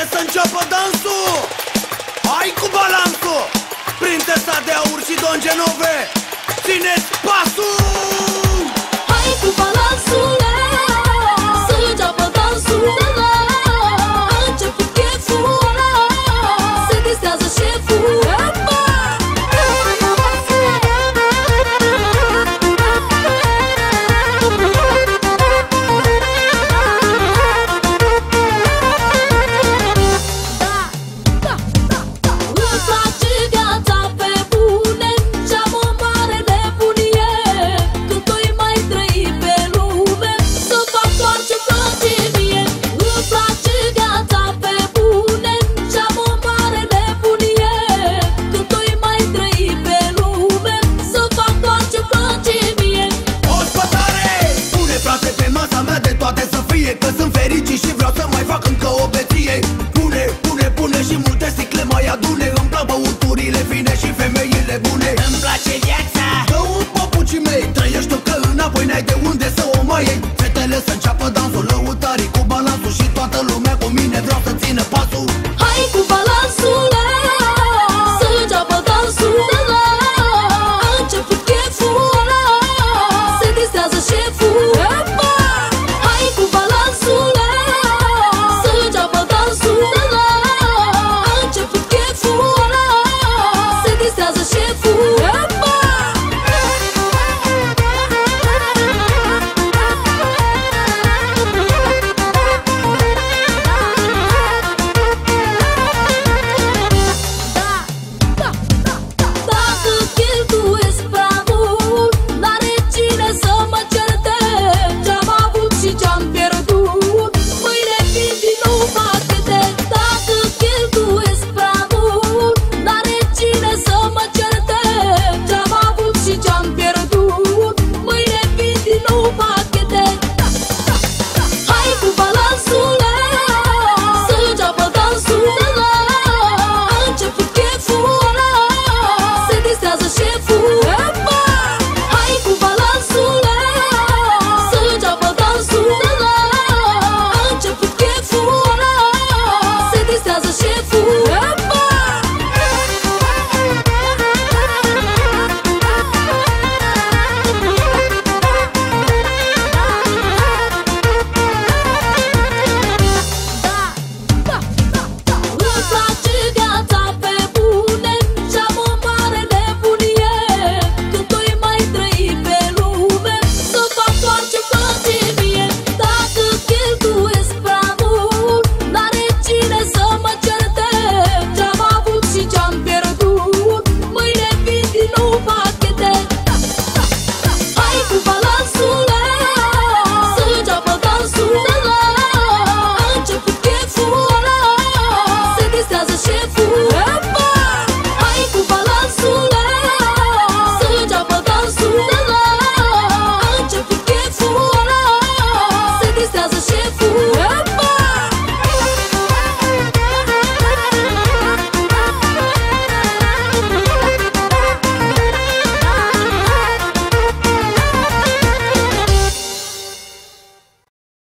Pare să înceapă dansul. Hai cu balansul. Prințesa de aur și multe sticle mai adune. Îmi plac băuturile fine și femeile bune. Îmi place viața. Dă un papucii mei. Trăiește-o că înapoi n-ai de unde să o mai iei. Fetele să înceapă dansul Lăutarii cu balansul Și toată lumea cu mine vreau să țină pasul.